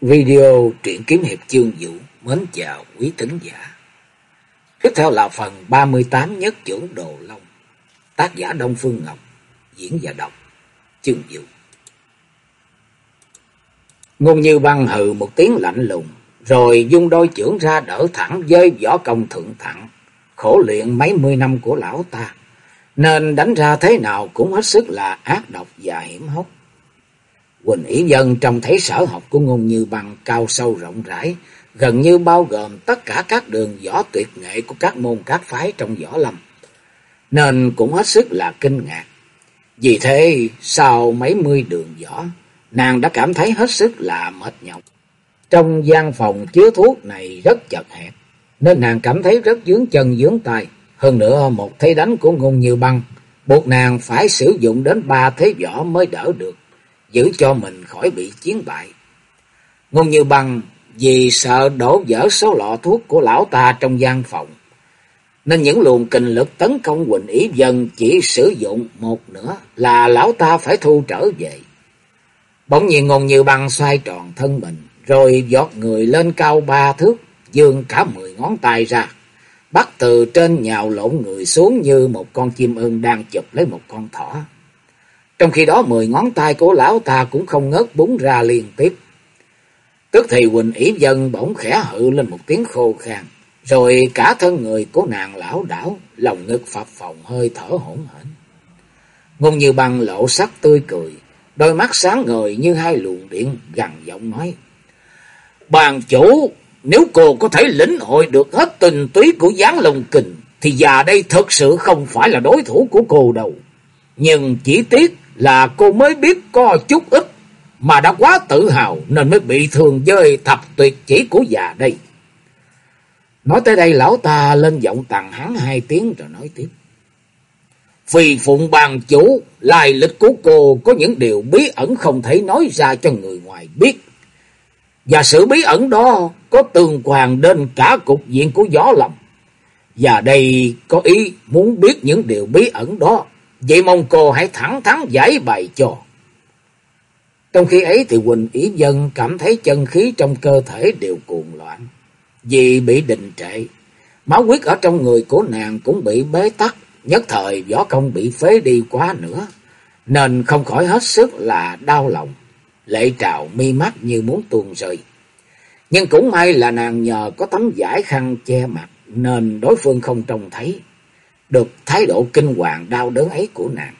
Video truyện kiếm hiệp chương vũ mến chào quý thính giả. Tiếp theo là phần 38 nhất trưởng Đồ Long. Tác giả Đông Phương Ngọc, diễn và đọc chương vũ. Ngôn Như băng hừ một tiếng lạnh lùng, rồi dung đôi trưởng ra đỡ thẳng với võ công thượng thẳng, khổ luyện mấy mươi năm của lão ta, nên đánh ra thế nào cũng hết sức là ác độc và hiểm hóc. Quỳnh Ý Dân trông thấy sở học của ngôn như bằng cao sâu rộng rãi, gần như bao gồm tất cả các đường võ tuyệt nghệ của các môn các phái trong võ lâm, nên cũng hết sức là kinh ngạc. Vì thế, sau mấy mươi đường võ, nàng đã cảm thấy hết sức là mệt nhọc. Trong gian phòng chứa thuốc này rất chật hẹp, nên nàng cảm thấy rất dướng chân dướng tay. Hơn nữa, một thế đánh của ngôn như băng, buộc nàng phải sử dụng đến ba thế võ mới đỡ được giữ cho mình khỏi bị chiến bại. Ngôn Như Băng vì sợ đổ vỡ số lọ thuốc của lão ta trong gian phòng, nên những luồng kinh lực tấn công Quỳnh Ý Dân chỉ sử dụng một nửa là lão ta phải thu trở về. Bỗng nhiên Ngôn Như Băng xoay tròn thân mình, rồi giọt người lên cao ba thước, dương cả mười ngón tay ra, bắt từ trên nhào lộn người xuống như một con chim ưng đang chụp lấy một con thỏ. Trong khi đó mười ngón tay của lão ta cũng không ngớt búng ra liên tiếp. Tức thì Quỳnh Ý Dân bỗng khẽ hự lên một tiếng khô khan, rồi cả thân người của nàng lão đảo, lòng ngực phập phồng hơi thở hỗn hển. Ngôn như băng lộ sắc tươi cười, đôi mắt sáng ngời như hai luồng điện gằn giọng nói. Bàn chủ, nếu cô có thể lĩnh hội được hết tình túy của giáng lồng kình, thì già đây thật sự không phải là đối thủ của cô đâu. Nhưng chỉ tiếc là cô mới biết có chút ít mà đã quá tự hào nên mới bị thương rơi thập tuyệt chỉ của già đây. Nói tới đây lão ta lên giọng tàn hắn hai tiếng rồi nói tiếp. Vì phụng bàn chủ, lai lịch của cô có những điều bí ẩn không thể nói ra cho người ngoài biết. Và sự bí ẩn đó có tương quan đến cả cục diện của gió lầm. Và đây có ý muốn biết những điều bí ẩn đó Vậy mong cô hãy thẳng thắn giải bày cho. Trong khi ấy thì Quỳnh Ý Dân cảm thấy chân khí trong cơ thể đều cuồng loạn. Vì bị đình trệ, máu huyết ở trong người của nàng cũng bị bế tắc, nhất thời võ công bị phế đi quá nữa, nên không khỏi hết sức là đau lòng, lệ trào mi mắt như muốn tuôn rơi. Nhưng cũng may là nàng nhờ có tấm giải khăn che mặt, nên đối phương không trông thấy được thái độ kinh hoàng đau đớn ấy của nàng.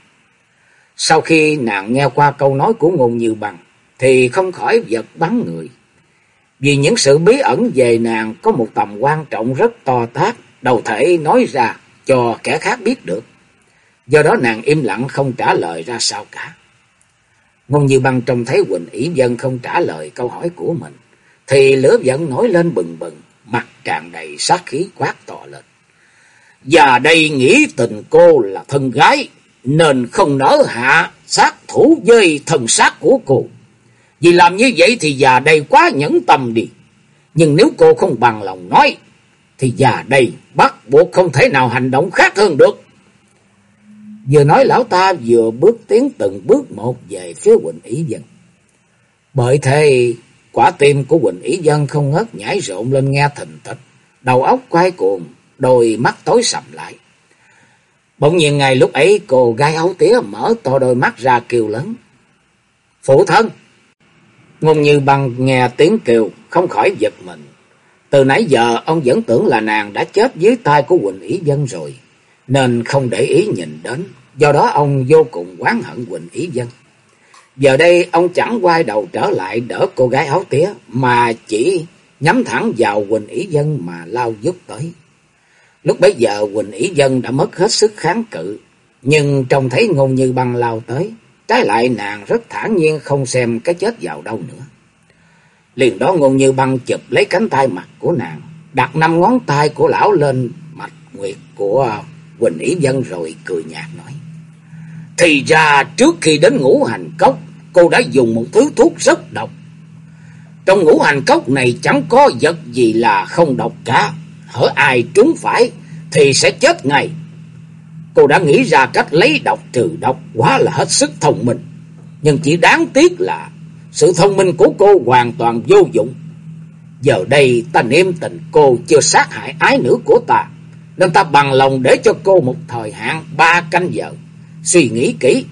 Sau khi nàng nghe qua câu nói của ngôn như bằng, thì không khỏi giật bắn người. Vì những sự bí ẩn về nàng có một tầm quan trọng rất to tát, đầu thể nói ra cho kẻ khác biết được. Do đó nàng im lặng không trả lời ra sao cả. Ngôn như băng trông thấy Quỳnh Ý Dân không trả lời câu hỏi của mình, thì lửa giận nổi lên bừng bừng, mặt tràn đầy sát khí quát to lên. Và đây nghĩ tình cô là thân gái, nên không nỡ hạ sát thủ với thần sát của cô. Vì làm như vậy thì già đây quá nhẫn tâm đi. Nhưng nếu cô không bằng lòng nói, thì già đây bắt buộc không thể nào hành động khác hơn được. Vừa nói lão ta vừa bước tiến từng bước một về phía Quỳnh Ý Dân. Bởi thế, quả tim của Quỳnh Ý Dân không ngớt nhảy rộn lên nghe thình thịch, đầu óc quay cuồng, đôi mắt tối sầm lại. Bỗng nhiên ngày lúc ấy, cô gái ấu tía mở to đôi mắt ra kêu lớn. Phụ thân! Ngôn như băng nghe tiếng kêu, không khỏi giật mình. Từ nãy giờ, ông vẫn tưởng là nàng đã chết dưới tay của Quỳnh Ý Dân rồi. Nên không để ý nhìn đến. Do đó, ông vô cùng oán hận Quỳnh Ý Dân. Giờ đây, ông chẳng quay đầu trở lại đỡ cô gái áo tía, mà chỉ nhắm thẳng vào Quỳnh Ý Dân mà lao giúp tới. Lúc bấy giờ Quỳnh Ý Dân đã mất hết sức kháng cự, nhưng trông thấy ngôn như băng lao tới, trái lại nàng rất thản nhiên không xem cái chết vào đâu nữa. Liền đó ngôn như băng chụp lấy cánh tay mặt của nàng, đặt năm ngón tay của lão lên mạch nguyệt của Quỳnh Ý Dân rồi cười nhạt nói. Thì ra trước khi đến ngũ hành cốc, cô đã dùng một thứ thuốc rất độc. Trong ngũ hành cốc này chẳng có vật gì là không độc cả hở ai trúng phải thì sẽ chết ngay. Cô đã nghĩ ra cách lấy độc trừ độc, quá là hết sức thông minh. Nhưng chỉ đáng tiếc là Sự thông minh của cô hoàn toàn vô dụng. Giờ đây ta niệm tình cô chưa sát hại ái nữ của ta. Nên ta bằng lòng để cho cô một thời hạn ba canh giờ. Suy nghĩ kỹ,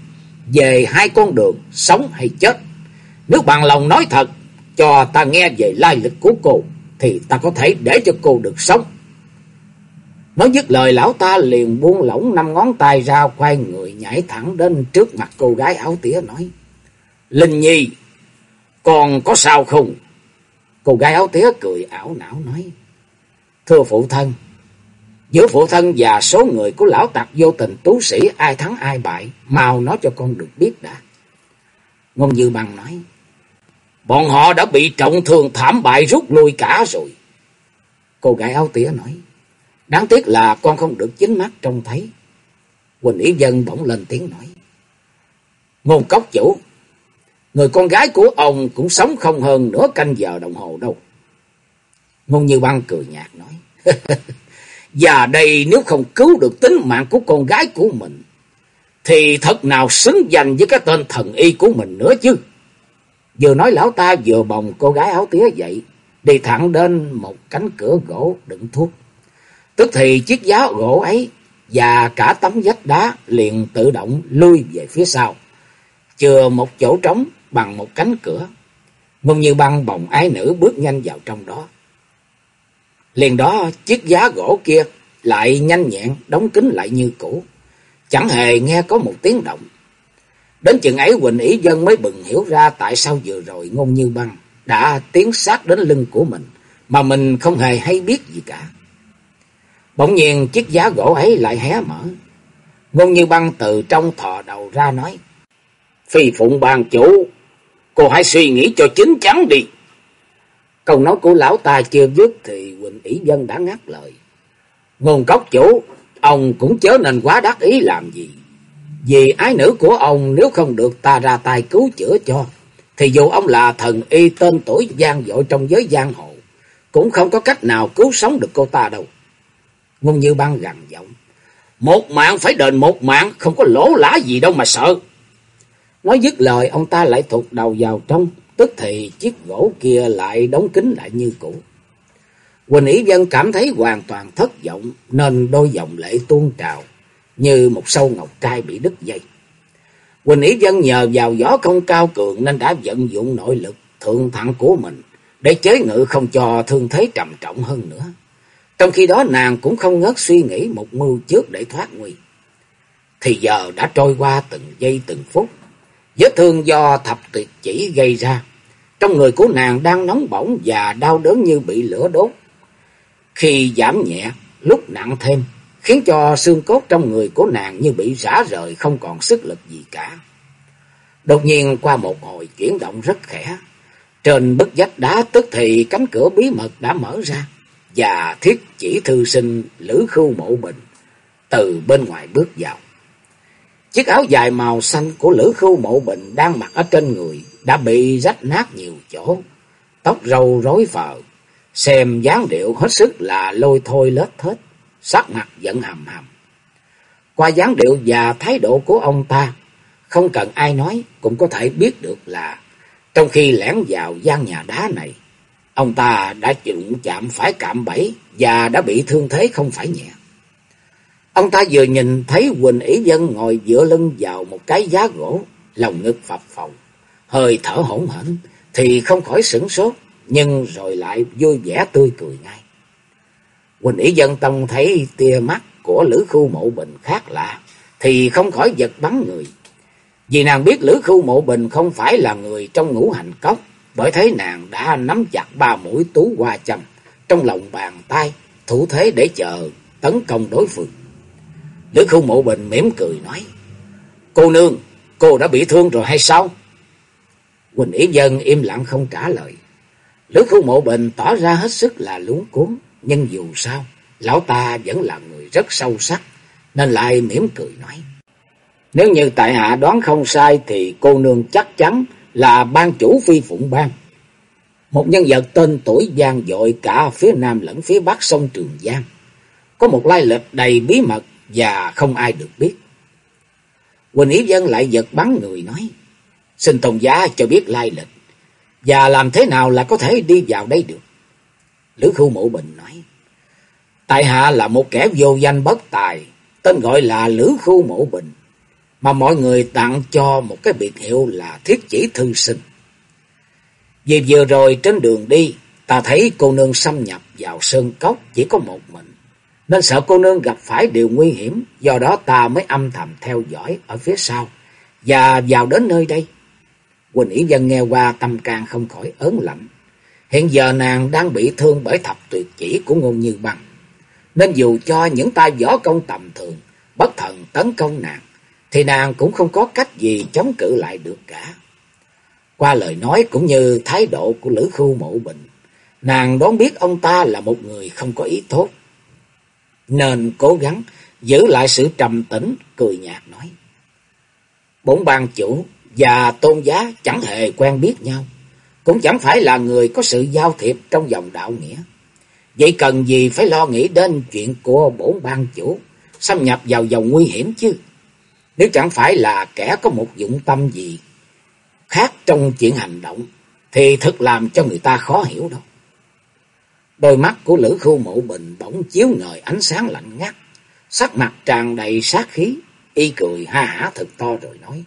về hai con đường, sống hay chết. Nếu bằng lòng nói thật, cho ta nghe về lai lịch của cô, thì ta có thể để cho cô được sống. Nói dứt lời lão ta liền buông lỏng năm ngón tay ra quay người nhảy thẳng đến trước mặt cô gái áo tía nói. Linh Nhi, còn có sao không? Cô gái áo tía cười ảo não nói. Thưa phụ thân, giữa phụ thân và số người của lão tặc vô tình tú sĩ ai thắng ai bại, mau nói cho con được biết đã. Ngôn Như Bằng nói. Bọn họ đã bị trọng thương thảm bại rút lui cả rồi. Cô gái áo tía nói. Đáng tiếc là con không được chính mắt trông thấy. Quỳnh Yến Dân bỗng lên tiếng nói. Ngôn cốc chủ, người con gái của ông cũng sống không hơn nửa canh giờ đồng hồ đâu. Ngôn Như Băng cười nhạt nói. Và đây nếu không cứu được tính mạng của con gái của mình, thì thật nào xứng danh với cái tên thần y của mình nữa chứ. Vừa nói lão ta vừa bồng cô gái áo tía dậy, đi thẳng đến một cánh cửa gỗ đựng thuốc. Tức thì chiếc giá gỗ ấy và cả tấm vách đá liền tự động lui về phía sau, chừa một chỗ trống bằng một cánh cửa. Ngôn như băng bồng ái nữ bước nhanh vào trong đó. Liền đó chiếc giá gỗ kia lại nhanh nhẹn đóng kín lại như cũ, chẳng hề nghe có một tiếng động. Đến chừng ấy Quỳnh Ý Dân mới bừng hiểu ra tại sao vừa rồi ngôn như băng đã tiến sát đến lưng của mình, mà mình không hề hay biết gì cả. Bỗng nhiên chiếc giá gỗ ấy lại hé mở. Ngôn như băng từ trong thò đầu ra nói. Phi phụng bàn chủ, cô hãy suy nghĩ cho chính chắn đi. Câu nói của lão ta chưa dứt thì Quỳnh Ý Dân đã ngắt lời. Ngôn cốc chủ, ông cũng chớ nên quá đắc ý làm gì. Vì ái nữ của ông nếu không được ta ra tay cứu chữa cho, thì dù ông là thần y tên tuổi gian dội trong giới giang hồ, cũng không có cách nào cứu sống được cô ta đâu. Ngôn Như Băng gằn giọng. Một mạng phải đền một mạng, không có lỗ lã gì đâu mà sợ. Nói dứt lời, ông ta lại thụt đầu vào trong, tức thì chiếc gỗ kia lại đóng kín lại như cũ. Quỳnh Ý Dân cảm thấy hoàn toàn thất vọng, nên đôi dòng lệ tuôn trào, như một sâu ngọc trai bị đứt dây. Quỳnh Ý Dân nhờ vào gió công cao cường nên đã vận dụng nội lực thượng thẳng của mình, để chế ngự không cho thương thế trầm trọng hơn nữa. Trong khi đó nàng cũng không ngớt suy nghĩ một mưu trước để thoát nguy. Thì giờ đã trôi qua từng giây từng phút. Vết thương do thập tuyệt chỉ gây ra. Trong người của nàng đang nóng bỏng và đau đớn như bị lửa đốt. Khi giảm nhẹ, lúc nặng thêm, khiến cho xương cốt trong người của nàng như bị rã rời không còn sức lực gì cả. Đột nhiên qua một hồi chuyển động rất khẽ, trên bức vách đá tức thì cánh cửa bí mật đã mở ra và thiết chỉ thư sinh Lữ Khưu Mộ Bình từ bên ngoài bước vào. Chiếc áo dài màu xanh của Lữ Khưu Mộ Bình đang mặc ở trên người đã bị rách nát nhiều chỗ, tóc râu rối phờ, xem dáng điệu hết sức là lôi thôi lết thết, sắc mặt giận hầm hầm. Qua dáng điệu và thái độ của ông ta, không cần ai nói cũng có thể biết được là trong khi lẻn vào gian nhà đá này, Ông ta đã chịu chạm phải cạm bẫy và đã bị thương thế không phải nhẹ. Ông ta vừa nhìn thấy Quỳnh Ý Dân ngồi dựa lưng vào một cái giá gỗ, lòng ngực phập phồng, hơi thở hổn hển thì không khỏi sửng sốt, nhưng rồi lại vui vẻ tươi cười ngay. Quỳnh Ý Dân tông thấy tia mắt của Lữ Khu Mộ Bình khác lạ, thì không khỏi giật bắn người. Vì nàng biết Lữ Khu Mộ Bình không phải là người trong ngũ hành cốc, bởi thế nàng đã nắm chặt ba mũi tú hoa châm trong lòng bàn tay, thủ thế để chờ tấn công đối phương. Lữ khu mộ bình mỉm cười nói, Cô nương, cô đã bị thương rồi hay sao? Quỳnh Yến Dân im lặng không trả lời. Lữ khu mộ bình tỏ ra hết sức là luống cuốn, nhưng dù sao, lão ta vẫn là người rất sâu sắc, nên lại mỉm cười nói. Nếu như tại hạ đoán không sai thì cô nương chắc chắn là ban chủ phi phụng ban. Một nhân vật tên tuổi gian dội cả phía nam lẫn phía bắc sông Trường Giang. Có một lai lịch đầy bí mật và không ai được biết. Quỳnh Ý Dân lại giật bắn người nói. Xin tôn giá cho biết lai lịch. Và làm thế nào là có thể đi vào đây được? Lữ Khu Mộ Bình nói. Tại hạ là một kẻ vô danh bất tài, tên gọi là Lữ Khu Mộ Bình, mà mọi người tặng cho một cái biệt hiệu là Thiết Chỉ Thư Sinh. Vì vừa rồi trên đường đi, ta thấy cô nương xâm nhập vào sơn cốc chỉ có một mình, nên sợ cô nương gặp phải điều nguy hiểm, do đó ta mới âm thầm theo dõi ở phía sau, và vào đến nơi đây. Quỳnh Yến Dân nghe qua tâm can không khỏi ớn lạnh. Hiện giờ nàng đang bị thương bởi thập tuyệt chỉ của ngôn như bằng. Nên dù cho những tay võ công tầm thường, bất thần tấn công nàng, thì nàng cũng không có cách gì chống cự lại được cả. Qua lời nói cũng như thái độ của Lữ Khu Mộ Bình, nàng đoán biết ông ta là một người không có ý tốt. Nên cố gắng giữ lại sự trầm tĩnh, cười nhạt nói. Bốn ban chủ và tôn giá chẳng hề quen biết nhau, cũng chẳng phải là người có sự giao thiệp trong dòng đạo nghĩa. Vậy cần gì phải lo nghĩ đến chuyện của bổn ban chủ xâm nhập vào dòng nguy hiểm chứ? Nếu chẳng phải là kẻ có một dụng tâm gì khác trong chuyện hành động, thì thật làm cho người ta khó hiểu đâu. Đôi mắt của Lữ Khu Mộ Bình bỗng chiếu ngời ánh sáng lạnh ngắt, sắc mặt tràn đầy sát khí, y cười ha hả thật to rồi nói.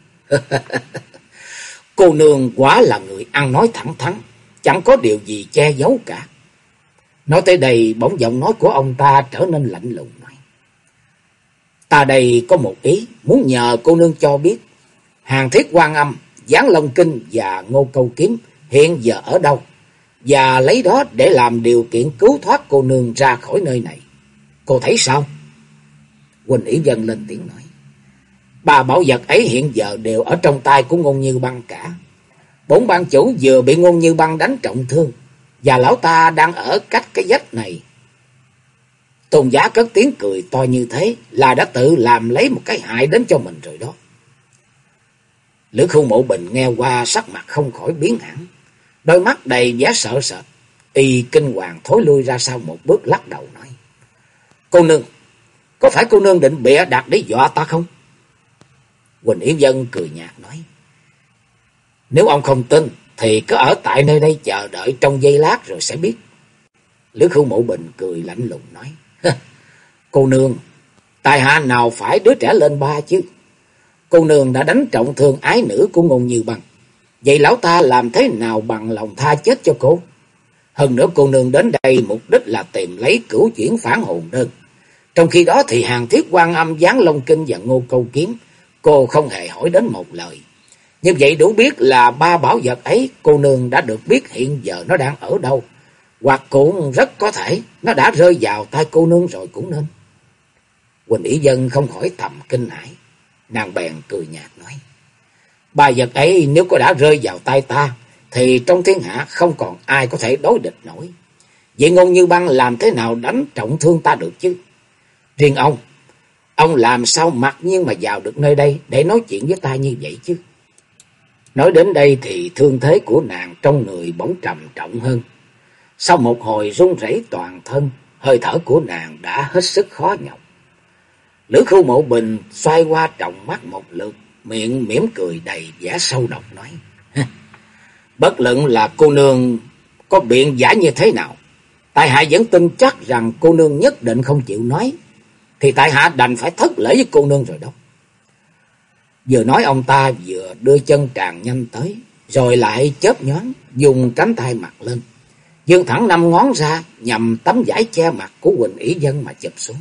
Cô nương quá là người ăn nói thẳng thắn, chẳng có điều gì che giấu cả. Nói tới đây bỗng giọng nói của ông ta trở nên lạnh lùng. Ta đây có một ý, muốn nhờ cô nương cho biết. Hàng thiết quan âm, Giáng Long Kinh và Ngô Câu Kiếm hiện giờ ở đâu? Và lấy đó để làm điều kiện cứu thoát cô nương ra khỏi nơi này. Cô thấy sao? Quỳnh Ý Dân lên tiếng nói. Ba bảo vật ấy hiện giờ đều ở trong tay của ngôn như băng cả. Bốn ban chủ vừa bị ngôn như băng đánh trọng thương. Và lão ta đang ở cách cái vách này. Tôn giả cất tiếng cười to như thế là đã tự làm lấy một cái hại đến cho mình rồi đó. Lữ khu mộ bình nghe qua sắc mặt không khỏi biến hẳn. Đôi mắt đầy vẻ sợ sệt. Y kinh hoàng thối lui ra sau một bước lắc đầu nói. Cô nương, có phải cô nương định bịa đặt để dọa ta không? Quỳnh Yến Dân cười nhạt nói. Nếu ông không tin, thì cứ ở tại nơi đây chờ đợi trong giây lát rồi sẽ biết. Lữ khu Mộ Bình cười lạnh lùng nói. Cô nương, tài hạ nào phải đứa trẻ lên ba chứ? Cô nương đã đánh trọng thương ái nữ của ngôn như bằng. Vậy lão ta làm thế nào bằng lòng tha chết cho cô? Hơn nữa cô nương đến đây mục đích là tìm lấy cửu chuyển phản hồn đơn. Trong khi đó thì hàng thiết quan âm giáng long kinh và ngô câu kiếm cô không hề hỏi đến một lời. Như vậy đủ biết là ba bảo vật ấy cô nương đã được biết hiện giờ nó đang ở đâu. Hoặc cũng rất có thể nó đã rơi vào tay cô nương rồi cũng nên. Quỳnh Ý Dân không khỏi thầm kinh hãi. Nàng bèn cười nhạt nói. bài vật ấy nếu có đã rơi vào tay ta thì trong thiên hạ không còn ai có thể đối địch nổi. Vậy ngôn như băng làm thế nào đánh trọng thương ta được chứ? Riêng ông, ông làm sao mặc nhiên mà vào được nơi đây để nói chuyện với ta như vậy chứ? Nói đến đây thì thương thế của nàng trong người bỗng trầm trọng hơn. Sau một hồi run rẩy toàn thân, hơi thở của nàng đã hết sức khó nhọc. Lữ khu mộ bình xoay qua trọng mắt một lượt, miệng mỉm cười đầy vẻ sâu độc nói. Bất luận là cô nương có biện giả như thế nào, tại hạ vẫn tin chắc rằng cô nương nhất định không chịu nói, thì tại hạ đành phải thất lễ với cô nương rồi đó. Vừa nói ông ta vừa đưa chân tràn nhanh tới, rồi lại chớp nhoáng dùng cánh tay mặt lên. Dương thẳng năm ngón ra nhằm tấm vải che mặt của Quỳnh Ý Dân mà chụp xuống.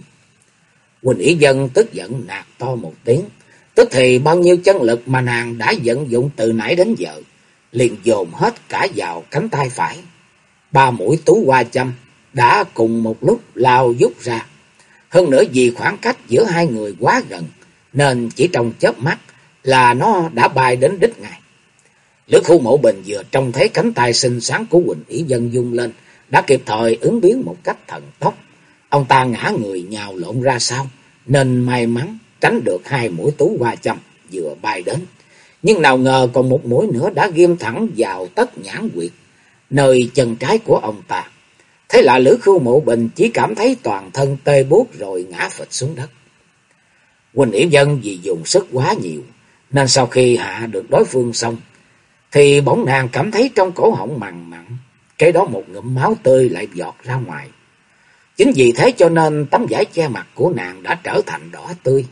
Quỳnh Ý Dân tức giận nạt to một tiếng. Tức thì bao nhiêu chân lực mà nàng đã vận dụng từ nãy đến giờ, liền dồn hết cả vào cánh tay phải. Ba mũi tú hoa châm đã cùng một lúc lao rút ra. Hơn nữa vì khoảng cách giữa hai người quá gần, nên chỉ trong chớp mắt là nó đã bay đến đích ngài. Lữ khu mộ bình vừa trông thấy cánh tay xinh sáng của Quỳnh Ý Dân dung lên, đã kịp thời ứng biến một cách thần tốc. Ông ta ngã người nhào lộn ra sau, nên may mắn tránh được hai mũi tú hoa châm vừa bay đến. Nhưng nào ngờ còn một mũi nữa đã ghim thẳng vào tất nhãn quyệt, nơi chân trái của ông ta. Thế là Lữ Khưu Mộ Bình chỉ cảm thấy toàn thân tê buốt rồi ngã phịch xuống đất. Quỳnh Yểu Dân vì dùng sức quá nhiều, nên sau khi hạ được đối phương xong, thì bỗng nàng cảm thấy trong cổ họng mặn mặn, cái đó một ngụm máu tươi lại giọt ra ngoài. Chính vì thế cho nên tấm vải che mặt của nàng đã trở thành đỏ tươi.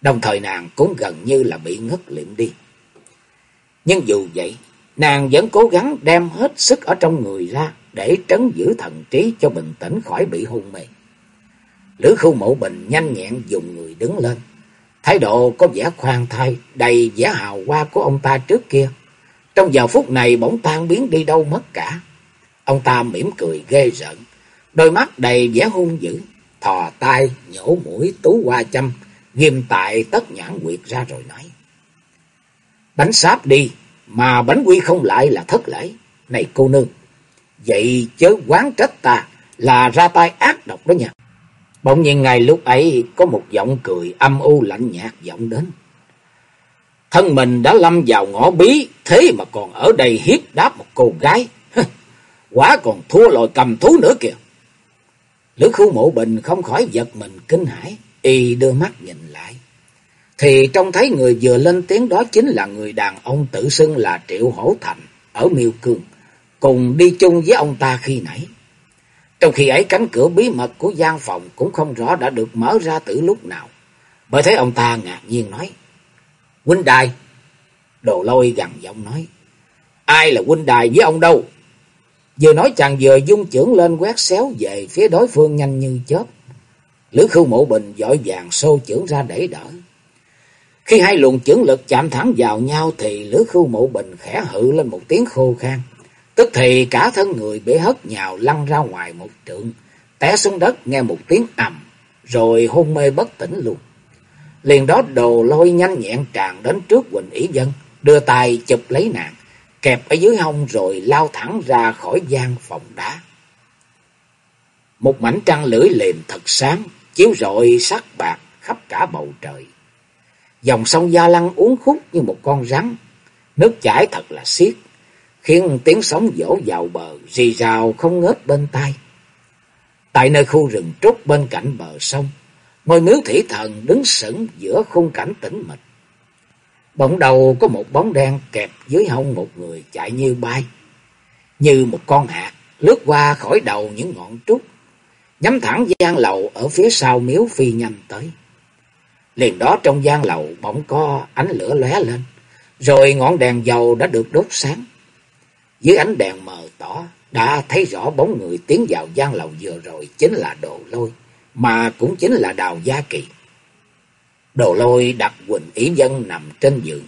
Đồng thời nàng cũng gần như là bị ngất liệm đi. Nhưng dù vậy, nàng vẫn cố gắng đem hết sức ở trong người ra để trấn giữ thần trí cho bình tĩnh khỏi bị hôn mê. Lữ khu mộ bình nhanh nhẹn dùng người đứng lên. Thái độ có vẻ khoan thai, đầy vẻ hào hoa của ông ta trước kia. Trong giờ phút này bỗng tan biến đi đâu mất cả. Ông ta mỉm cười ghê rợn, đôi mắt đầy vẻ hung dữ, thò tay, nhổ mũi tú hoa châm, ghim tại tất nhãn quyệt ra rồi nói. Bánh sáp đi, mà bánh quy không lại là thất lễ. Này cô nương, vậy chớ quán trách ta là ra tay ác độc đó nha. Bỗng nhiên ngay lúc ấy có một giọng cười âm u lạnh nhạt vọng đến. Thân mình đã lâm vào ngõ bí, thế mà còn ở đây hiếp đáp một cô gái. Quả còn thua lòi cầm thú nữa kìa. Lữ khu mộ bình không khỏi giật mình kinh hãi, y đưa mắt nhìn lại. Thì trông thấy người vừa lên tiếng đó chính là người đàn ông tự xưng là Triệu Hổ Thành ở Miêu Cương, cùng đi chung với ông ta khi nãy. Trong khi ấy cánh cửa bí mật của gian phòng cũng không rõ đã được mở ra từ lúc nào. Bởi thế ông ta ngạc nhiên nói. Huynh đài. Đồ lôi gằn giọng nói. Ai là huynh đài với ông đâu? Vừa nói chàng vừa dung trưởng lên quét xéo về phía đối phương nhanh như chớp. Lữ khưu mộ bình dội vàng xô trưởng ra để đỡ. Khi hai luồng trưởng lực chạm thẳng vào nhau thì lữ khưu mộ bình khẽ hự lên một tiếng khô khan. Tức thì cả thân người bị hất nhào lăn ra ngoài một trượng, té xuống đất nghe một tiếng ầm, rồi hôn mê bất tỉnh luôn. Liền đó đồ lôi nhanh nhẹn tràn đến trước Quỳnh Ý Dân, đưa tay chụp lấy nàng, kẹp ở dưới hông rồi lao thẳng ra khỏi gian phòng đá. Một mảnh trăng lưỡi liềm thật sáng, chiếu rọi sắc bạc khắp cả bầu trời. Dòng sông Gia Lăng uốn khúc như một con rắn, nước chảy thật là xiết, khiến tiếng sóng vỗ vào bờ rì rào không ngớt bên tai. Tại nơi khu rừng trúc bên cạnh bờ sông, ngôi miếu thủy thần đứng sững giữa khung cảnh tĩnh mịch. Bỗng đầu có một bóng đen kẹp dưới hông một người chạy như bay, như một con hạt lướt qua khỏi đầu những ngọn trúc, nhắm thẳng gian lầu ở phía sau miếu phi nhanh tới. Liền đó trong gian lầu bỗng có ánh lửa lóe lên, rồi ngọn đèn dầu đã được đốt sáng. Dưới ánh đèn mờ tỏ, đã thấy rõ bóng người tiến vào gian lầu vừa rồi chính là đồ lôi, mà cũng chính là đào gia kỳ. Đồ lôi đặt Quỳnh Ý Dân nằm trên giường,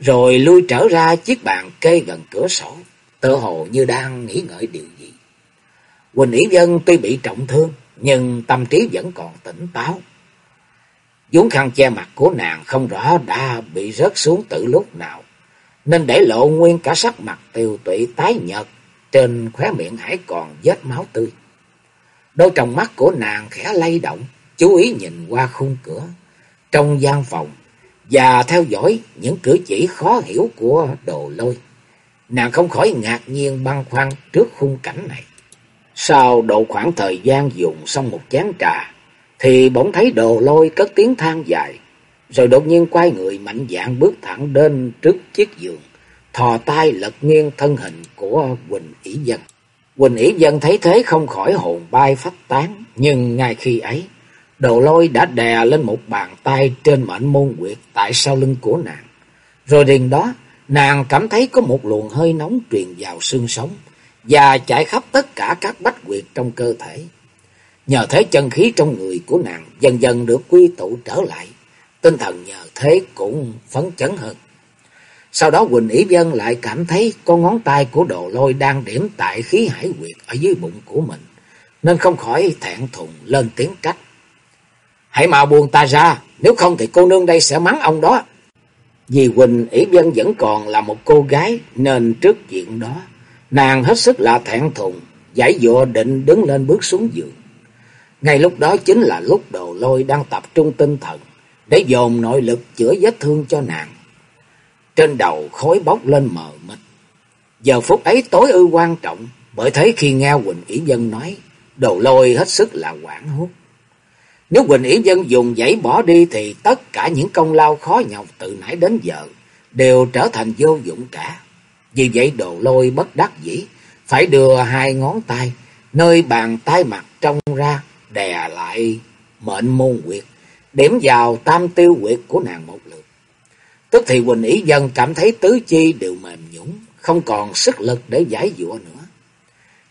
rồi lui trở ra chiếc bàn kê gần cửa sổ, tự hồ như đang nghĩ ngợi điều gì. Quỳnh Ý Dân tuy bị trọng thương, nhưng tâm trí vẫn còn tỉnh táo. Dũng khăn che mặt của nàng không rõ đã bị rớt xuống từ lúc nào, nên để lộ nguyên cả sắc mặt tiêu tụy tái nhợt, trên khóe miệng hãy còn vết máu tươi. Đôi tròng mắt của nàng khẽ lay động, chú ý nhìn qua khung cửa, trong gian phòng, và theo dõi những cử chỉ khó hiểu của đồ lôi. Nàng không khỏi ngạc nhiên băn khoăn trước khung cảnh này. Sau độ khoảng thời gian dùng xong một chén trà, thì bỗng thấy đồ lôi cất tiếng than dài, rồi đột nhiên quay người mạnh dạn bước thẳng đến trước chiếc giường, thò tay lật nghiêng thân hình của Quỳnh Ý Dân. Quỳnh Yển Dân thấy thế không khỏi hồn bay phách tán, nhưng ngay khi ấy, đồ lôi đã đè lên một bàn tay trên mệnh môn quyệt tại sau lưng của nàng. Rồi liền đó, nàng cảm thấy có một luồng hơi nóng truyền vào xương sống và chạy khắp tất cả các bách quyệt trong cơ thể. Nhờ thế chân khí trong người của nàng dần dần được quy tụ trở lại, tinh thần nhờ thế cũng phấn chấn hơn. Sau đó Quỳnh Ý Dân lại cảm thấy con ngón tay của đồ lôi đang điểm tại khí hải quyệt ở dưới bụng của mình, nên không khỏi thẹn thùng lên tiếng trách. Hãy mau buông ta ra, nếu không thì cô nương đây sẽ mắng ông đó. Vì Quỳnh Ý Dân vẫn còn là một cô gái, nên trước chuyện đó, nàng hết sức là thẹn thùng, giải dụa định đứng lên bước xuống giường. Ngay lúc đó chính là lúc đồ lôi đang tập trung tinh thần, để dồn nội lực chữa vết thương cho nàng. Trên đầu khói bốc lên mờ mịt. Giờ phút ấy tối ư quan trọng, bởi thấy khi nghe Quỳnh Ý Dân nói, đồ lôi hết sức là quảng hốt. Nếu Quỳnh Ý Dân dùng giấy bỏ đi thì tất cả những công lao khó nhọc từ nãy đến giờ đều trở thành vô dụng cả. Vì vậy đồ lôi bất đắc dĩ, phải đưa hai ngón tay, nơi bàn tay mặt trong ra, đè lại mệnh môn quyệt, điểm vào tam tiêu quyệt của nàng một lượt. Tức thì Quỳnh Ý Dân cảm thấy tứ chi đều mềm nhũng, không còn sức lực để giải dụa nữa.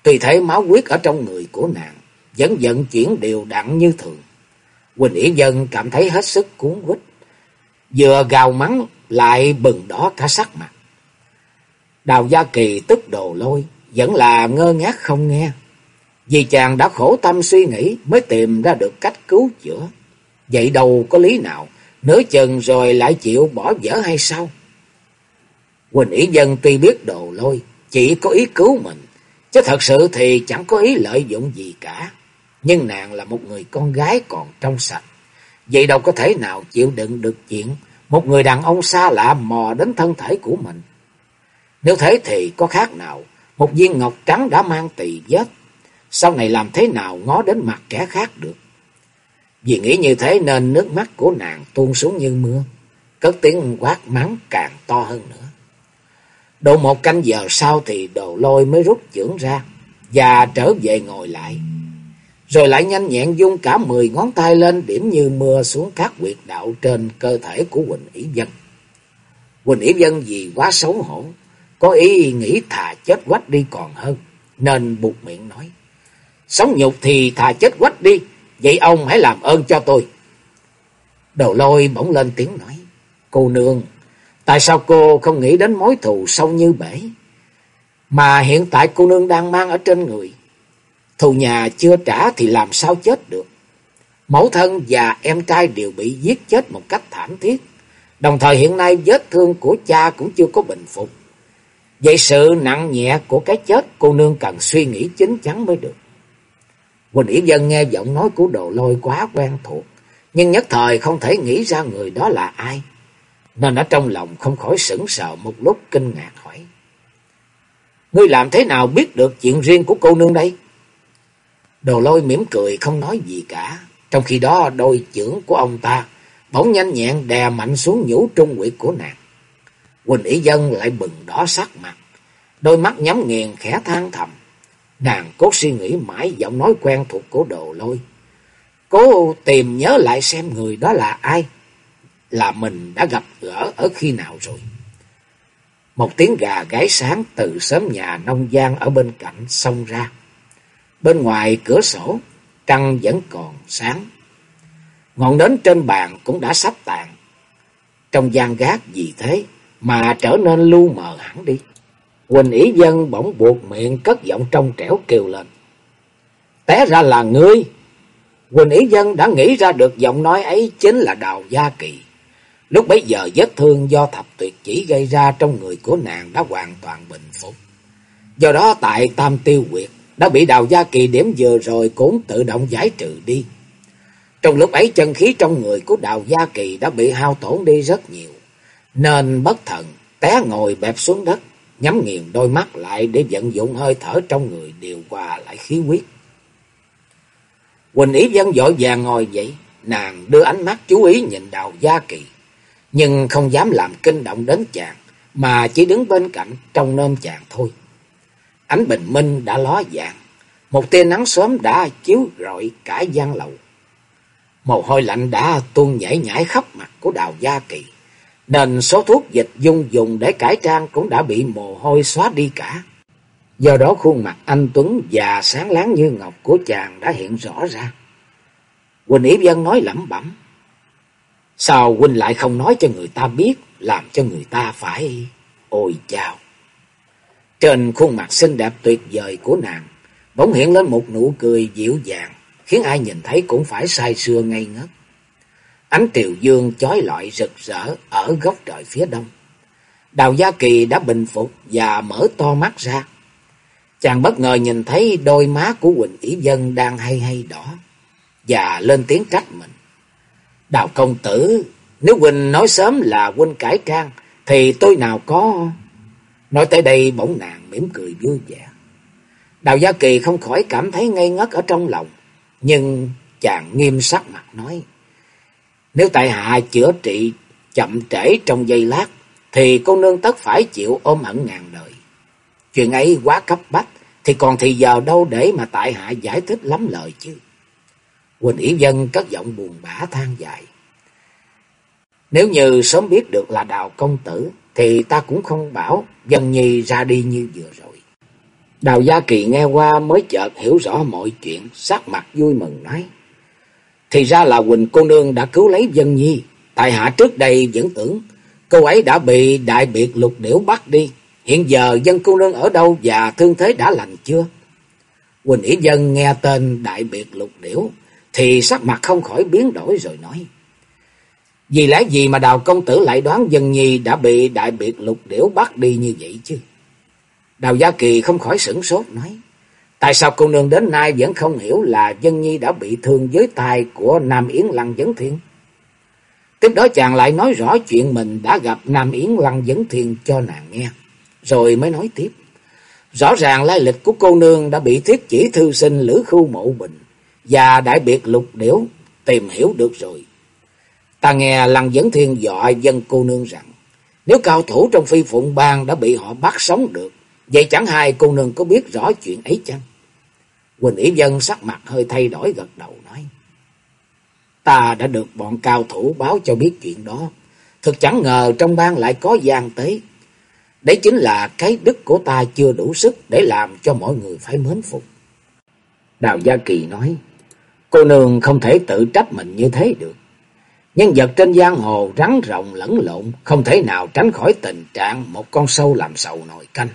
Tùy thể máu huyết ở trong người của nàng vẫn vận chuyển đều đặn như thường. Quỳnh Ý Dân cảm thấy hết sức cuốn quýt, vừa gào mắng lại bừng đỏ cả sắc mặt. Đào Gia Kỳ tức đồ lôi, vẫn là ngơ ngác không nghe. Vì chàng đã khổ tâm suy nghĩ mới tìm ra được cách cứu chữa. Vậy đâu có lý nào, nửa chừng rồi lại chịu bỏ dở hay sao? Quỳnh Ý Dân tuy biết đồ lôi, chỉ có ý cứu mình, chứ thật sự thì chẳng có ý lợi dụng gì cả. Nhưng nàng là một người con gái còn trong sạch. Vậy đâu có thể nào chịu đựng được chuyện một người đàn ông xa lạ mò đến thân thể của mình. Nếu thế thì có khác nào một viên ngọc trắng đã mang tỳ vết, sau này làm thế nào ngó đến mặt kẻ khác được. Vì nghĩ như thế nên nước mắt của nàng tuôn xuống như mưa, cất tiếng quát mắng càng to hơn nữa. Độ một canh giờ sau thì đồ lôi mới rút chưởng ra và trở về ngồi lại. Rồi lại nhanh nhẹn dung cả mười ngón tay lên điểm như mưa xuống các quyệt đạo trên cơ thể của Quỳnh Ý Dân. Quỳnh Ý Dân vì quá xấu hổ, có ý nghĩ thà chết quách đi còn hơn, nên buộc miệng nói. Sống nhục thì thà chết quách đi, vậy ông hãy làm ơn cho tôi. Đầu lôi bỗng lên tiếng nói. Cô nương, tại sao cô không nghĩ đến mối thù sâu như bể? Mà hiện tại cô nương đang mang ở trên người. Thù nhà chưa trả thì làm sao chết được. Mẫu thân và em trai đều bị giết chết một cách thảm thiết. Đồng thời hiện nay vết thương của cha cũng chưa có bình phục. Vậy sự nặng nhẹ của cái chết cô nương cần suy nghĩ chính chắn mới được. Quỳnh Yến Dân nghe giọng nói của đồ lôi quá quen thuộc, nhưng nhất thời không thể nghĩ ra người đó là ai. Nên ở trong lòng không khỏi sững sờ một lúc kinh ngạc hỏi. Ngươi làm thế nào biết được chuyện riêng của cô nương đây? Đồ lôi mỉm cười không nói gì cả. Trong khi đó đôi chưởng của ông ta bỗng nhanh nhẹn đè mạnh xuống nhũ trung quyệt của nàng. Quỳnh Ý Dân lại bừng đỏ sắc mặt. Đôi mắt nhắm nghiền khẽ than thầm. Nàng cố suy nghĩ mãi giọng nói quen thuộc của đồ lôi. Cố tìm nhớ lại xem người đó là ai. Là mình đã gặp gỡ ở khi nào rồi. Một tiếng gà gáy sáng từ sớm nhà nông gian ở bên cạnh xông ra. Bên ngoài cửa sổ, trăng vẫn còn sáng. Ngọn nến trên bàn cũng đã sắp tàn. Trong gian gác vì thế mà trở nên lu mờ hẳn đi. Quỳnh Ý Dân bỗng buộc miệng cất giọng trong trẻo kêu lên. Té ra là ngươi. Quỳnh Ý Dân đã nghĩ ra được giọng nói ấy chính là Đào Gia Kỳ. Lúc bấy giờ vết thương do thập tuyệt chỉ gây ra trong người của nàng đã hoàn toàn bình phục. Do đó tại Tam Tiêu Quyệt đã bị Đào Gia Kỳ điểm vừa rồi cũng tự động giải trừ đi. Trong lúc ấy chân khí trong người của Đào Gia Kỳ đã bị hao tổn đi rất nhiều. Nên bất thần té ngồi bẹp xuống đất, nhắm nghiền đôi mắt lại để vận dụng hơi thở trong người điều hòa lại khí huyết. Quỳnh Ý Dân vội vàng ngồi dậy, nàng đưa ánh mắt chú ý nhìn Đào Gia Kỳ, nhưng không dám làm kinh động đến chàng, mà chỉ đứng bên cạnh trong nôm chàng thôi. Ánh bình minh đã ló dạng, một tia nắng sớm đã chiếu rọi cả gian lầu. Mồ hôi lạnh đã tuôn nhảy nhảy khắp mặt của Đào Gia Kỳ, nên số thuốc dịch dung dùng để cải trang cũng đã bị mồ hôi xóa đi cả. Do đó khuôn mặt anh Tuấn già sáng láng như ngọc của chàng đã hiện rõ ra. Quỳnh Yếp Dân nói lẩm bẩm. Sao Quỳnh lại không nói cho người ta biết, làm cho người ta phải... Ôi chào! Trên khuôn mặt xinh đẹp tuyệt vời của nàng, bỗng hiện lên một nụ cười dịu dàng, khiến ai nhìn thấy cũng phải say sưa ngây ngất. Ánh triều dương chói lọi rực rỡ ở góc trời phía đông. Đào Gia Kỳ đã bình phục và mở to mắt ra. Chàng bất ngờ nhìn thấy đôi má của Quỳnh Ý Dân đang hay hay đỏ, và lên tiếng trách mình. Đào công tử, nếu Quỳnh nói sớm là Quỳnh cải trang, thì tôi nào có... Nói tới đây bỗng nàng mỉm cười vui vẻ. Đào Gia Kỳ không khỏi cảm thấy ngây ngất ở trong lòng, nhưng chàng nghiêm sắc mặt nói. Nếu tại hạ chữa trị chậm trễ trong giây lát, thì cô nương tất phải chịu ôm hận ngàn đời. Chuyện ấy quá cấp bách, thì còn thì giờ đâu để mà tại hạ giải thích lắm lời chứ. Quỳnh Ý Dân cất giọng buồn bã than dài. Nếu như sớm biết được là đào công tử, thì ta cũng không bảo dân nhi ra đi như vừa rồi. Đào Gia Kỳ nghe qua mới chợt hiểu rõ mọi chuyện, sắc mặt vui mừng nói. Thì ra là Quỳnh cô nương đã cứu lấy dân nhi. Tại hạ trước đây vẫn tưởng cô ấy đã bị đại biệt lục điểu bắt đi. Hiện giờ dân cô nương ở đâu và thương thế đã lành chưa? Quỳnh Ý Dân nghe tên đại biệt lục điểu thì sắc mặt không khỏi biến đổi rồi nói. Vì lẽ gì mà đào công tử lại đoán dân nhi đã bị đại biệt lục điểu bắt đi như vậy chứ? Đào Gia Kỳ không khỏi sửng sốt nói. Tại sao cô nương đến nay vẫn không hiểu là dân nhi đã bị thương dưới tay của Nam Yến Lăng Dấn Thiên? Tiếp đó chàng lại nói rõ chuyện mình đã gặp Nam Yến Lăng Dấn Thiên cho nàng nghe. Rồi mới nói tiếp. Rõ ràng lai lịch của cô nương đã bị thiết chỉ thư sinh Lữ Khu Mộ Bình và đại biệt lục điểu tìm hiểu được rồi. Ta nghe Lăng Dấn Thiên dọa dân cô nương rằng nếu cao thủ trong phi phụng bang đã bị họ bắt sống được, vậy chẳng hai cô nương có biết rõ chuyện ấy chăng? Quỳnh Ý Dân sắc mặt hơi thay đổi gật đầu nói. Ta đã được bọn cao thủ báo cho biết chuyện đó. Thực chẳng ngờ trong bang lại có gian tế. Đấy chính là cái đức của ta chưa đủ sức để làm cho mọi người phải mến phục. Đào Gia Kỳ nói, cô nương không thể tự trách mình như thế được. Nhân vật trên giang hồ rắn rộng lẫn lộn, không thể nào tránh khỏi tình trạng một con sâu làm sầu nồi canh.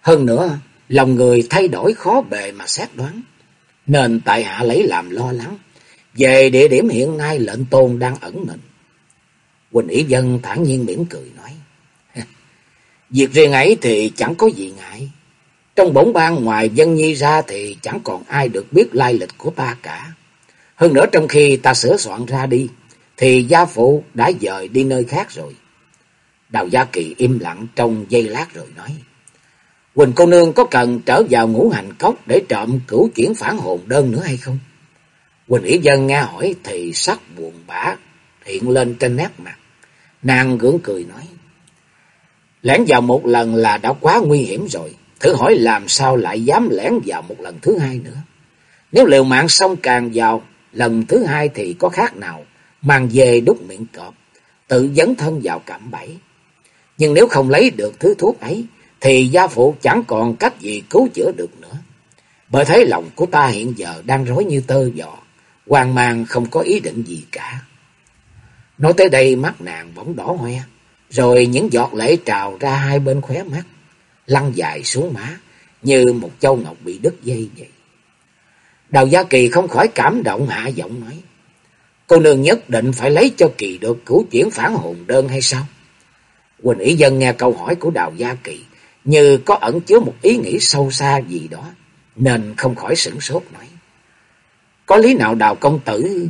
Hơn nữa, lòng người thay đổi khó bề mà xét đoán. Nên tại hạ lấy làm lo lắng. Về địa điểm hiện nay lệnh tôn đang ẩn mình. Quỳnh Ý Dân thản nhiên mỉm cười nói. Việc riêng ấy thì chẳng có gì ngại. Trong bổn ban ngoài dân nhi ra thì chẳng còn ai được biết lai lịch của ta cả. Hơn nữa trong khi ta sửa soạn ra đi, thì gia phụ đã dời đi nơi khác rồi. Đào Gia Kỳ im lặng trong giây lát rồi nói. Quỳnh cô nương có cần trở vào ngũ hành cốc để trộm cửu chuyển phản hồn đơn nữa hay không? Quỳnh Ý Dân nghe hỏi thì sắc buồn bã hiện lên trên nét mặt. Nàng gượng cười nói. Lẻn vào một lần là đã quá nguy hiểm rồi. Thử hỏi làm sao lại dám lẻn vào một lần thứ hai nữa. Nếu liều mạng xong càng vào lần thứ hai thì có khác nào mang về đúc miệng cọp, tự dấn thân vào cạm bẫy. Nhưng nếu không lấy được thứ thuốc ấy thì gia phụ chẳng còn cách gì cứu chữa được nữa. Bởi thế lòng của ta hiện giờ đang rối như tơ vò, hoang mang không có ý định gì cả. Nói tới đây mắt nàng bỗng đỏ hoe, rồi những giọt lệ trào ra hai bên khóe mắt, lăn dài xuống má như một châu ngọc bị đứt dây vậy. Đào Gia Kỳ không khỏi cảm động hạ giọng nói, cô nương nhất định phải lấy cho Kỳ được cứu chuyển phản hồn đơn hay sao? Quỳnh Ý Dân nghe câu hỏi của Đào Gia Kỳ, như có ẩn chứa một ý nghĩ sâu xa gì đó, nên không khỏi sửng sốt nói. Có lý nào đào công tử?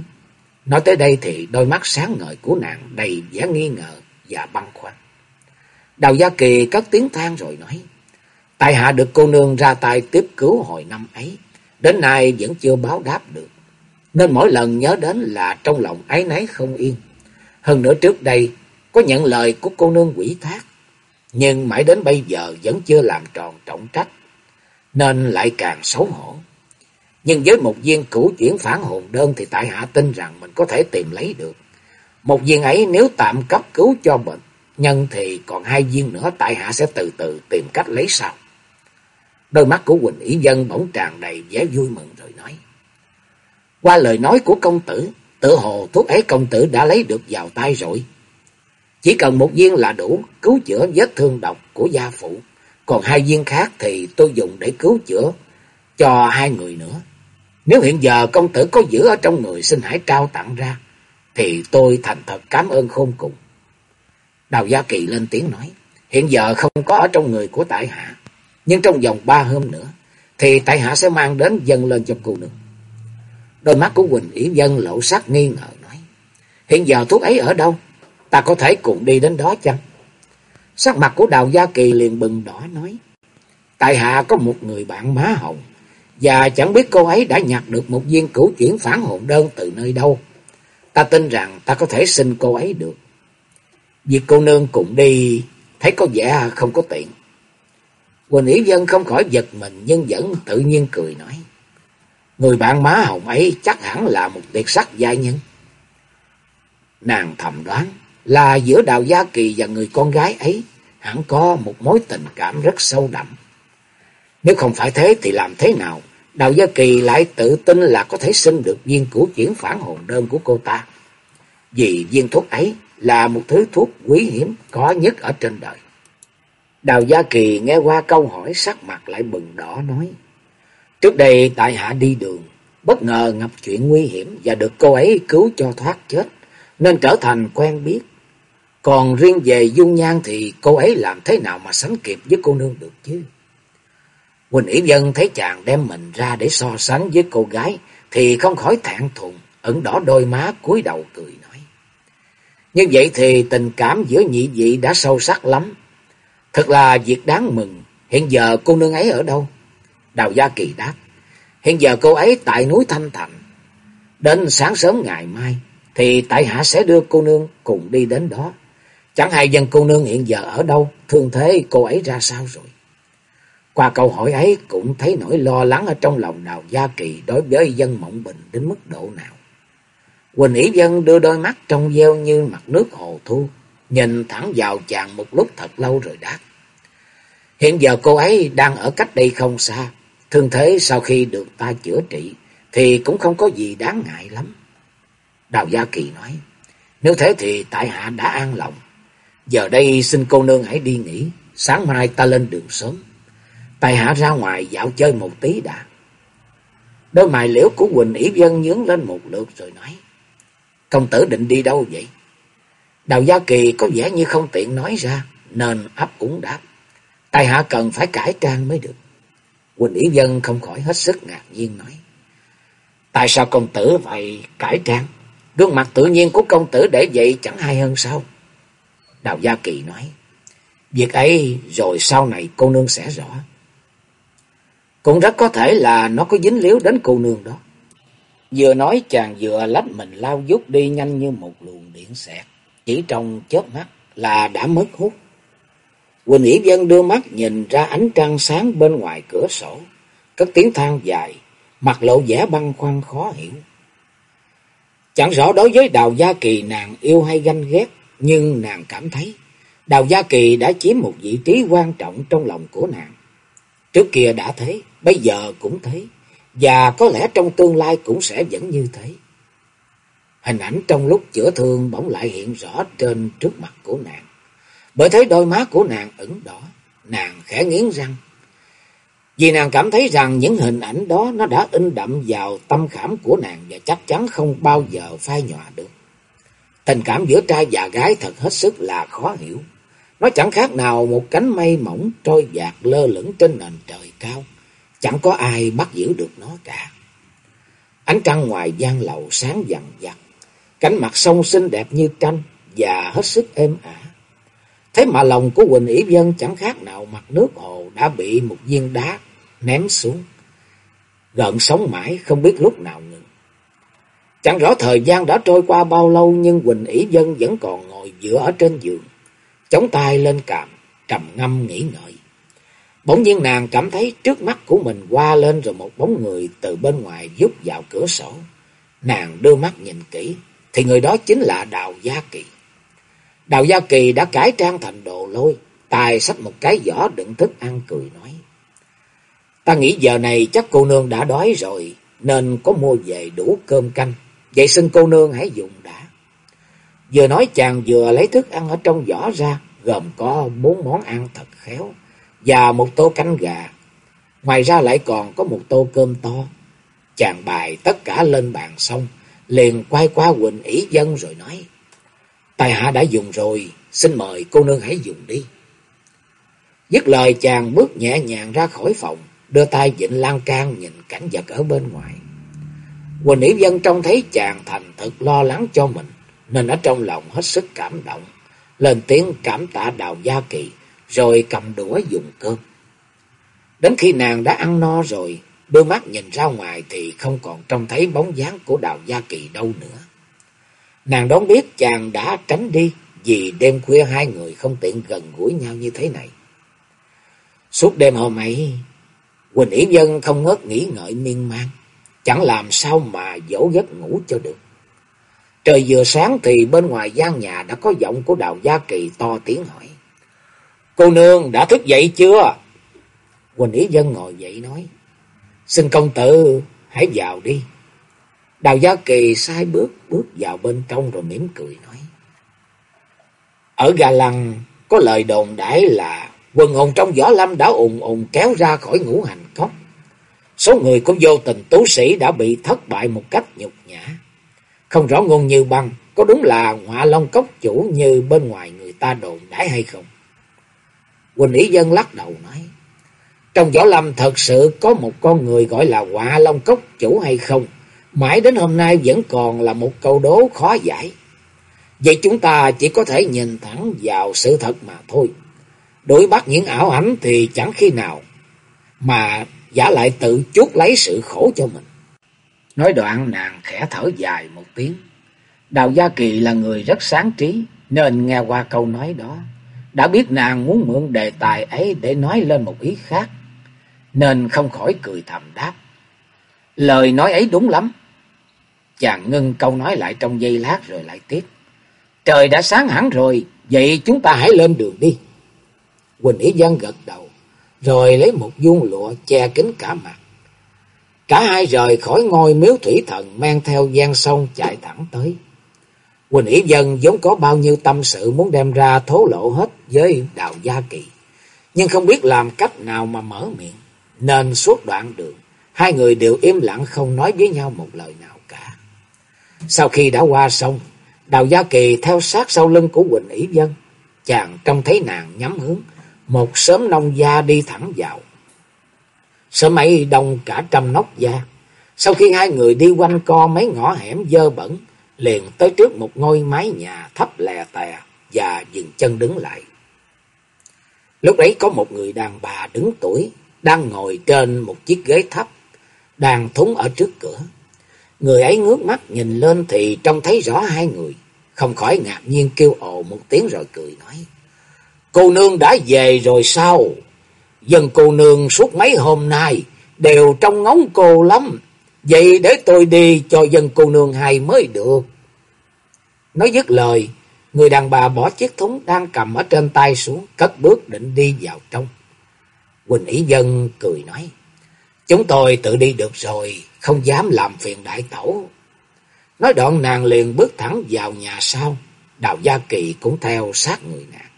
Nói tới đây thì đôi mắt sáng ngời của nàng đầy vẻ nghi ngờ và băn khoăn. Đào Gia Kỳ cất tiếng than rồi nói. Tại hạ được cô nương ra tay tiếp cứu hồi năm ấy. Đến nay vẫn chưa báo đáp được. Nên mỗi lần nhớ đến là trong lòng ái nấy không yên. Hơn nữa trước đây có nhận lời của cô nương quỷ thác nhưng mãi đến bây giờ vẫn chưa làm tròn trọng trách, nên lại càng xấu hổ. Nhưng với một viên cửu chuyển phản hồn đơn thì tại hạ tin rằng mình có thể tìm lấy được. Một viên ấy nếu tạm cấp cứu cho bệnh nhân thì còn hai viên nữa tại hạ sẽ từ từ tìm cách lấy sau. Đôi mắt của Quỳnh Ý Dân bỗng tràn đầy vẻ vui mừng rồi nói. Qua lời nói của công tử, tự hồ thuốc ấy công tử đã lấy được vào tay rồi. Chỉ cần một viên là đủ cứu chữa vết thương độc của gia phụ. Còn hai viên khác thì tôi dùng để cứu chữa cho hai người nữa. Nếu hiện giờ công tử có giữ ở trong người, xin hãy trao tặng ra. Thì tôi thành thật cảm ơn khôn cùng. Đào Gia Kỳ lên tiếng nói. Hiện giờ không có ở trong người của tại hạ. Nhưng trong vòng ba hôm nữa. Thì tại hạ sẽ mang đến dâng lên cho cô nương. Đôi mắt của Quỳnh Ý Dân lộ sắc nghi ngờ nói. Hiện giờ thuốc ấy ở đâu? Ta có thể cùng đi đến đó chăng? Sắc mặt của Đào Gia Kỳ liền bừng đỏ nói. Tại hạ có một người bạn má hồng, và chẳng biết cô ấy đã nhặt được một viên cửu chuyển phản hồn đơn từ nơi đâu. Ta tin rằng ta có thể xin cô ấy được. Việc cô nương cùng đi, thấy có vẻ không có tiện. Quỳnh Yểu Dân không khỏi giật mình nhưng vẫn tự nhiên cười nói. Người bạn má hồng ấy chắc hẳn là một tuyệt sắc giai nhân. Nàng thầm đoán là giữa Đào Gia Kỳ và người con gái ấy hẳn có một mối tình cảm rất sâu đậm. Nếu không phải thế thì làm thế nào Đào Gia Kỳ lại tự tin là có thể sinh được viên củ chuyển phản hồn đơn của cô ta. Vì viên thuốc ấy là một thứ thuốc quý hiếm có nhất ở trên đời. Đào Gia Kỳ nghe qua câu hỏi sắc mặt lại bừng đỏ nói. Trước đây tại hạ đi đường, bất ngờ ngập chuyện nguy hiểm và được cô ấy cứu cho thoát chết, nên trở thành quen biết. Còn riêng về dung nhan thì cô ấy làm thế nào mà sánh kịp với cô nương được chứ? Quỳnh Yểu Dân thấy chàng đem mình ra để so sánh với cô gái thì không khỏi thẹn thùng, ẩn đỏ đôi má cúi đầu cười nói. Như vậy thì tình cảm giữa nhị vị đã sâu sắc lắm. Thật là việc đáng mừng, hiện giờ cô nương ấy ở đâu? Đào Gia Kỳ đáp, hiện giờ cô ấy tại núi Thanh thạnh Đến sáng sớm ngày mai thì tại hạ sẽ đưa cô nương cùng đi đến đó. Chẳng hay dân cô nương hiện giờ ở đâu, thương thế cô ấy ra sao rồi. Qua câu hỏi ấy cũng thấy nỗi lo lắng ở trong lòng nào Gia Kỳ đối với dân Mộng Bình đến mức độ nào. Quỳnh Ý Dân đưa đôi mắt trong veo như mặt nước hồ thu, nhìn thẳng vào chàng một lúc thật lâu rồi đáp. Hiện giờ cô ấy đang ở cách đây không xa, thương thế sau khi được ta chữa trị thì cũng không có gì đáng ngại lắm. Đào Gia Kỳ nói, nếu thế thì tại hạ đã an lòng. Giờ đây xin cô nương hãy đi nghỉ, sáng mai ta lên đường sớm. Tài hạ ra ngoài dạo chơi một tí đã. Đôi mày liễu của Quỳnh Ý Dân nhướng lên một lượt rồi nói. Công tử định đi đâu vậy? Đào Gia Kỳ có vẻ như không tiện nói ra, nên ấp úng đáp. Tài hạ cần phải cải trang mới được. Quỳnh Ý Dân không khỏi hết sức ngạc nhiên nói. Tại sao công tử phải cải trang? Gương mặt tự nhiên của công tử để vậy chẳng hay hơn sao? Đào Gia Kỳ nói. Việc ấy rồi sau này cô nương sẽ rõ. Cũng rất có thể là nó có dính líu đến cô nương đó. Vừa nói chàng vừa lách mình lao dút đi nhanh như một luồng điện xẹt. Chỉ trong chớp mắt là đã mất hút. Quỳnh Nghĩa Dân đưa mắt nhìn ra ánh trăng sáng bên ngoài cửa sổ. Cất tiếng than dài, mặt lộ vẻ băng khoăn khó hiểu. Chẳng rõ đối với Đào Gia Kỳ nàng yêu hay ganh ghét, nhưng nàng cảm thấy Đào Gia Kỳ đã chiếm một vị trí quan trọng trong lòng của nàng. Trước kia đã thế, bây giờ cũng thế, và có lẽ trong tương lai cũng sẽ vẫn như thế. Hình ảnh trong lúc chữa thương bỗng lại hiện rõ trên trước mặt của nàng. Bởi thấy đôi má của nàng ửng đỏ, nàng khẽ nghiến răng. Vì nàng cảm thấy rằng những hình ảnh đó nó đã in đậm vào tâm khảm của nàng và chắc chắn không bao giờ phai nhòa được. Tình cảm giữa trai và gái thật hết sức là khó hiểu. Nó chẳng khác nào một cánh mây mỏng trôi dạt lơ lửng trên nền trời cao. Chẳng có ai bắt giữ được nó cả. Ánh trăng ngoài gian lầu sáng dằn dặt. Cánh mặt sông xinh đẹp như tranh và hết sức êm ả. Thế mà lòng của Quỳnh Ý Dân chẳng khác nào mặt nước hồ đã bị một viên đá ném xuống. Gợn sóng mãi không biết lúc nào. Chẳng rõ thời gian đã trôi qua bao lâu nhưng Quỳnh Ý Dân vẫn còn ngồi dựa ở trên giường chống tay lên cằm, trầm ngâm nghĩ ngợi. Bỗng nhiên nàng cảm thấy trước mắt của mình qua lên rồi một bóng người từ bên ngoài giúp vào cửa sổ. Nàng đưa mắt nhìn kỹ, thì người đó chính là Đào Gia Kỳ. Đào Gia Kỳ đã cải trang thành đồ lôi, tài xách một cái giỏ đựng thức ăn cười nói. Ta nghĩ giờ này chắc cô nương đã đói rồi, nên có mua về đủ cơm canh. Vậy xin cô nương hãy dùng đã. Vừa nói chàng vừa lấy thức ăn ở trong giỏ ra, gồm có bốn món ăn thật khéo và một tô canh gà. Ngoài ra lại còn có một tô cơm to. Chàng bài tất cả lên bàn xong, liền quay qua Quỳnh ý dân rồi nói. Tài hạ đã dùng rồi, xin mời cô nương hãy dùng đi. Dứt lời chàng bước nhẹ nhàng ra khỏi phòng, đưa tay dịnh lan can nhìn cảnh vật ở bên ngoài. Quỳnh ý dân trông thấy chàng thành thực lo lắng cho mình, nên ở trong lòng hết sức cảm động, lên tiếng cảm tạ Đào Gia Kỳ, rồi cầm đũa dùng cơm. Đến khi nàng đã ăn no rồi, đôi mắt nhìn ra ngoài thì không còn trông thấy bóng dáng của Đào Gia Kỳ đâu nữa. Nàng đón biết chàng đã tránh đi vì đêm khuya hai người không tiện gần gũi nhau như thế này. Suốt đêm hôm ấy, Quỳnh Yến Dân không ngớt nghĩ ngợi miên man, chẳng làm sao mà dỗ giấc ngủ cho được. Trời vừa sáng thì bên ngoài gian nhà đã có giọng của Đào Gia Kỳ to tiếng hỏi. Cô nương đã thức dậy chưa? Quỳnh ý Dân ngồi dậy nói. Xin công tử, hãy vào đi. Đào Gia Kỳ sai bước bước vào bên trong rồi mỉm cười nói. Ở Gà Lăng, có lời đồn đãi là quần hồn trong võ lâm đã ùn ùn kéo ra khỏi ngũ hành cốc. Số người của vô tình tú sĩ đã bị thất bại một cách nhục nhã. Không rõ ngôn như băng, có đúng là ngọa long cốc chủ như bên ngoài người ta đồn đãi hay không. Quỳnh Ý Dân lắc đầu nói. Trong võ lâm thật sự có một con người gọi là ngọa long cốc chủ hay không? Mãi đến hôm nay vẫn còn là một câu đố khó giải. Vậy chúng ta chỉ có thể nhìn thẳng vào sự thật mà thôi. Đối bắt những ảo ảnh thì chẳng khi nào mà giả lại tự chuốc lấy sự khổ cho mình. Nói đoạn nàng khẽ thở dài một tiếng. Đào Gia Kỳ là người rất sáng trí nên nghe qua câu nói đó. Đã biết nàng muốn mượn đề tài ấy để nói lên một ý khác. Nên không khỏi cười thầm đáp. Lời nói ấy đúng lắm. Chàng ngưng câu nói lại trong giây lát rồi lại tiếp. Trời đã sáng hẳn rồi, vậy chúng ta hãy lên đường đi. Quỳnh Ý Giang gật đầu, rồi lấy một vuông lụa che kín cả mặt. Cả hai rời khỏi ngôi miếu thủy thần mang theo gian sông chạy thẳng tới. Quỳnh Ý Dân vốn có bao nhiêu tâm sự muốn đem ra thố lộ hết với Đào Gia Kỳ. Nhưng không biết làm cách nào mà mở miệng. Nên suốt đoạn đường, hai người đều im lặng không nói với nhau một lời nào cả. Sau khi đã qua sông, Đào Gia Kỳ theo sát sau lưng của Quỳnh Ý Dân. Chàng trông thấy nàng nhắm hướng, một sớm nông gia đi thẳng vào. Sớm ấy đông cả trăm nóc gia. Sau khi hai người đi quanh co mấy ngõ hẻm dơ bẩn, liền tới trước một ngôi mái nhà thấp lè tè và dừng chân đứng lại. Lúc ấy có một người đàn bà đứng tuổi, đang ngồi trên một chiếc ghế thấp, đang thúng ở trước cửa. Người ấy ngước mắt nhìn lên thì trông thấy rõ hai người, không khỏi ngạc nhiên kêu ồ một tiếng rồi cười nói. Cô nương đã về rồi sao? Dân cô nương suốt mấy hôm nay đều trong ngóng cô lắm. Vậy để tôi đi cho dân cô nương hay mới được. Nói dứt lời, người đàn bà bỏ chiếc thúng đang cầm ở trên tay xuống, cất bước định đi vào trong. Quỳnh Ý Dân cười nói, chúng tôi tự đi được rồi, không dám làm phiền đại tẩu. Nói đoạn nàng liền bước thẳng vào nhà sau, Đào Gia Kỳ cũng theo sát người nàng.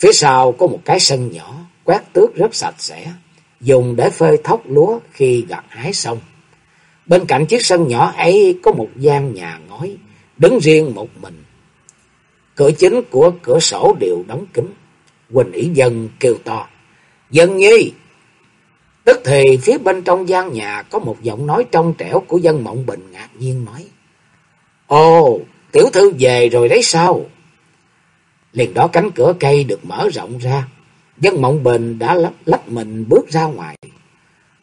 Phía sau có một cái sân nhỏ, quét tước rất sạch sẽ, dùng để phơi thóc lúa khi gặt hái xong. Bên cạnh chiếc sân nhỏ ấy có một gian nhà ngói, đứng riêng một mình. Cửa chính của cửa sổ đều đóng kín. Quỳnh Ý Dân kêu to, Dân nhi! Tức thì phía bên trong gian nhà có một giọng nói trong trẻo của dân mộng bình ngạc nhiên nói. Ồ, tiểu thư về rồi đấy sao? Liền đó cánh cửa cây được mở rộng ra. Dân mộng bình đã lách, lách mình bước ra ngoài.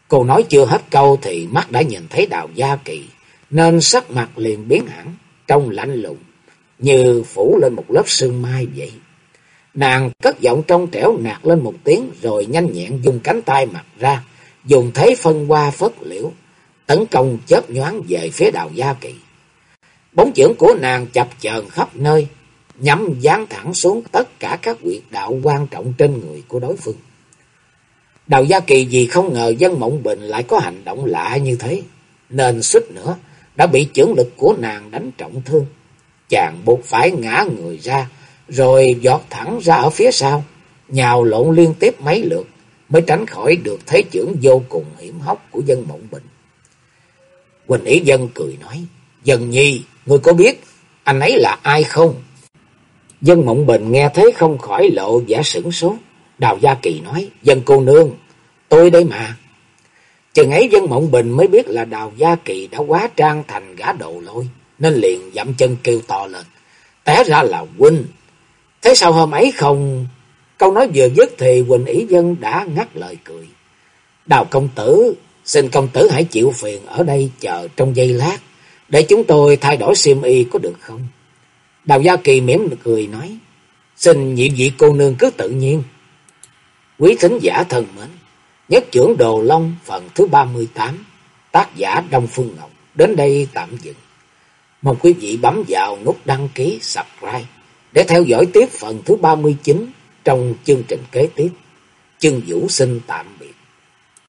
Cô nói chưa hết câu thì mắt đã nhìn thấy đào gia kỳ. Nên sắc mặt liền biến hẳn, trong lạnh lùng, như phủ lên một lớp sương mai vậy. Nàng cất giọng trong trẻo nạt lên một tiếng rồi nhanh nhẹn dùng cánh tay mặt ra, dùng thế phân qua phất liễu, tấn công chớp nhoáng về phía đào gia kỳ. Bóng chưởng của nàng chập chờn khắp nơi, nhắm dán thẳng xuống tất cả các quyệt đạo quan trọng trên người của đối phương. Đào Gia Kỳ vì không ngờ dân mộng bình lại có hành động lạ như thế, nên suýt nữa đã bị chưởng lực của nàng đánh trọng thương. Chàng buộc phải ngã người ra, rồi giọt thẳng ra ở phía sau, nhào lộn liên tiếp mấy lượt, mới tránh khỏi được thế chưởng vô cùng hiểm hóc của dân mộng bình. Quỳnh Ý Dân cười nói, Dân Nhi, ngươi có biết anh ấy là ai không? Dân Mộng Bình nghe thế không khỏi lộ giả sửng sốt. Đào Gia Kỳ nói, dân cô nương, tôi đây mà. Chừng ấy dân Mộng Bình mới biết là Đào Gia Kỳ đã quá trang thành gã đầu lôi, nên liền dậm chân kêu to lên. Té ra là huynh. Thế sao hôm ấy không... Câu nói vừa dứt thì Quỳnh Ý Dân đã ngắt lời cười. Đào công tử, xin công tử hãy chịu phiền ở đây chờ trong giây lát, để chúng tôi thay đổi xiêm y có được không? Đào Gia Kỳ mỉm cười nói. Xin nhị vị cô nương cứ tự nhiên. Quý thính giả thân mến. Nhất trưởng Đồ Long phần thứ 38. Tác giả Đông Phương Ngọc. Đến đây tạm dừng. Mong quý vị bấm vào nút đăng ký, subscribe để theo dõi tiếp phần thứ 39 trong chương trình kế tiếp. Chương Vũ xin tạm biệt.